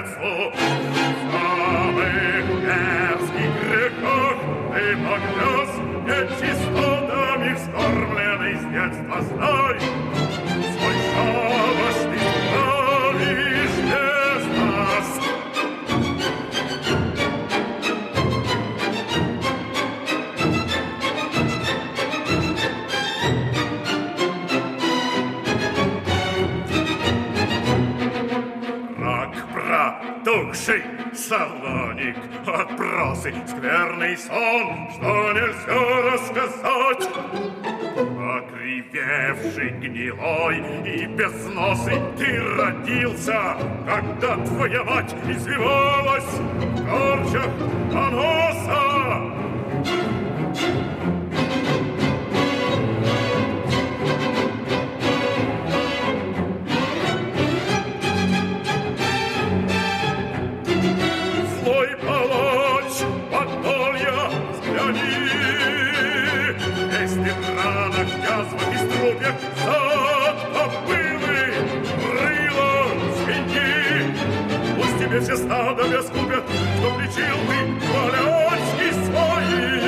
сердцу самых мерзких грехов ты поклёс нечистотами вскормленный с детства зной. Протухший салоник, отбросы, скверный сон, что нельзя рассказать. Окривевший, гнилой и безносый ты родился, когда твоя мать извивалась в корчах поноса. тебе все стадо скупят, что влечил ты полячки свои.